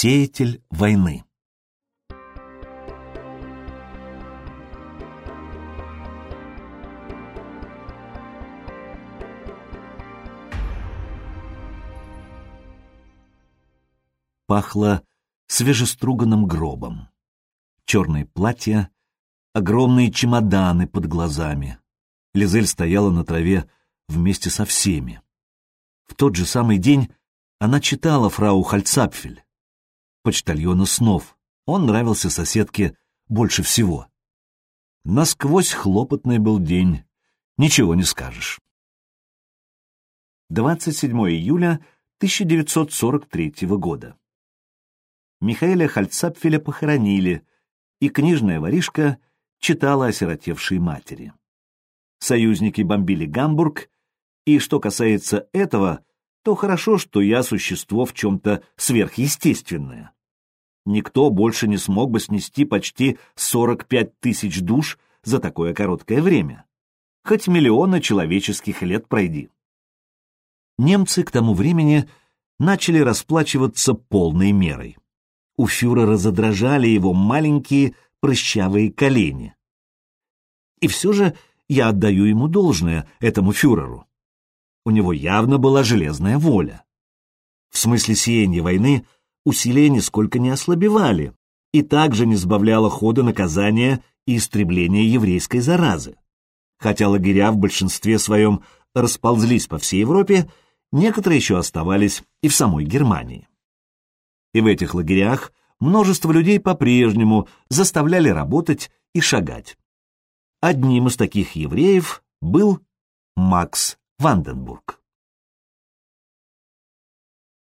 Сеятель войны. Пахло свежеструганным гробом. Черные платья, огромные чемоданы под глазами. Лизель стояла на траве вместе со всеми. В тот же самый день она читала фрау Хальцапфель, почтальона снов. Он нравился соседке больше всего. Насквозь хлопотный был день, ничего не скажешь. 27 июля 1943 года. Михаэля Хальцапфеля похоронили, и книжная воришка читала осиротевшей матери. Союзники бомбили Гамбург, и что касается этого, то хорошо, что я существо в чем-то сверхъестественное. Никто больше не смог бы снести почти 45 тысяч душ за такое короткое время. Хоть миллионы человеческих лет пройди. Немцы к тому времени начали расплачиваться полной мерой. У фюрера задрожали его маленькие прыщавые колени. И все же я отдаю ему должное, этому фюреру. У него явно была железная воля. В смысле сеяния войны усилия нисколько не ослабевали и также не сбавляло хода наказания и истребления еврейской заразы. Хотя лагеря в большинстве своем расползлись по всей Европе, некоторые еще оставались и в самой Германии. И в этих лагерях множество людей по-прежнему заставляли работать и шагать. Одним из таких евреев был Макс Ванденбург.